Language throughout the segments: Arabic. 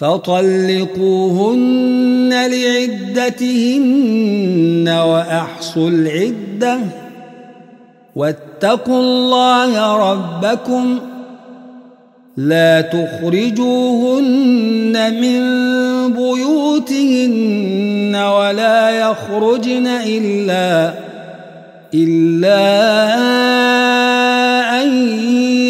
فطلقوهن لعدتهن وأحصوا العدة واتقوا الله ربكم لا تخرجوهن من بيوتهن ولا يخرجن إلا إلا أن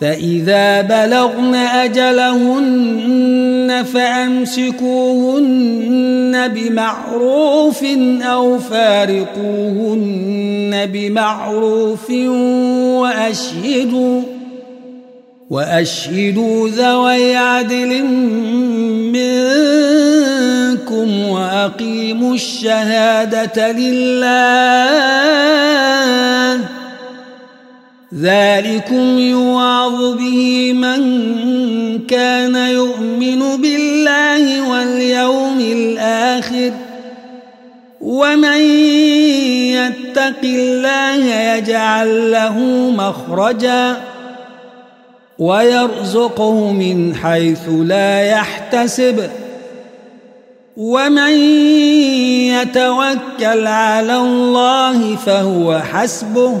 فإذا بلغن أجلهن فأمسكوهن بمعروف أو فارقوهن بمعروف وأشهدوا وأشهدوا ذوي عدل منكم وأقيموا الشهادة لله ذلكم يوعظ به من كان يؤمن بالله واليوم الآخر ومن يتق الله يجعل له مخرجا ويرزقه من حيث لا يحتسب ومن يتوكل على الله فهو حسبه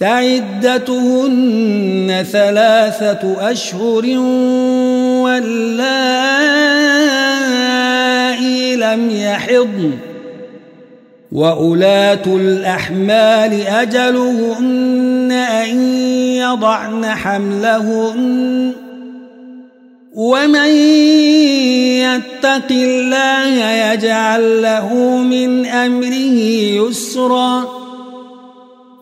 فعدتهن ثلاثة أشهر واللائي لم يحضن وأولاة الأحمال أجلهن أن يضعن حملهن ومن يتق الله يجعل له من أمره يسرًا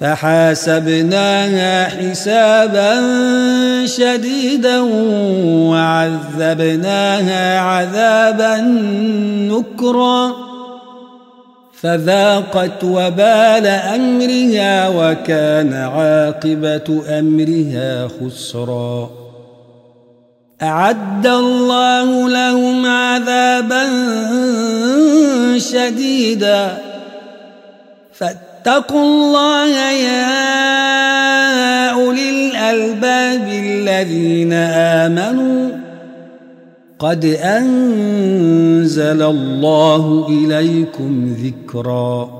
فحاسبناها حسابا شديدا وعذبناها عذابا نكرا. فذاقت وبال أمرها وكان عاقبة أمرها خسرا. أعد الله لهم عذابا شديدا فاتقوا الله يا أولي الألباب الذين آمنوا. قد أنزل الله إليكم ذكرا.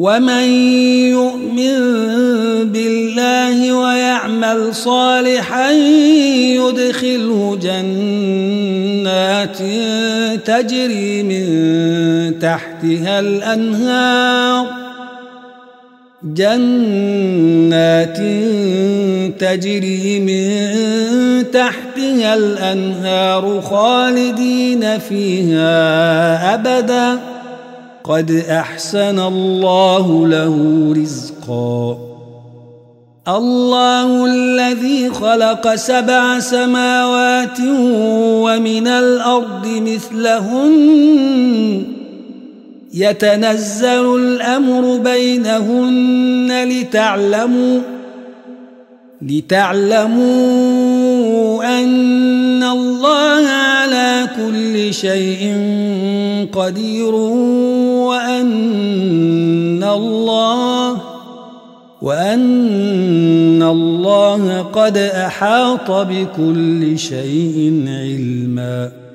ومن يؤمن بالله ويعمل صالحا يدخله جنات تجري من تحتها الانهار جنات تجري من تحتها الانهار خالدين فيها ابدا قد أحسن الله له رزقا. الله الذي خلق سبع سماوات ومن الأرض مثلهن. يتنزل الأمر بينهن لتعلموا لتعلموا أن الله على كل شيء قدير وأن الله وأن الله قد أحاط بكل شيء علما.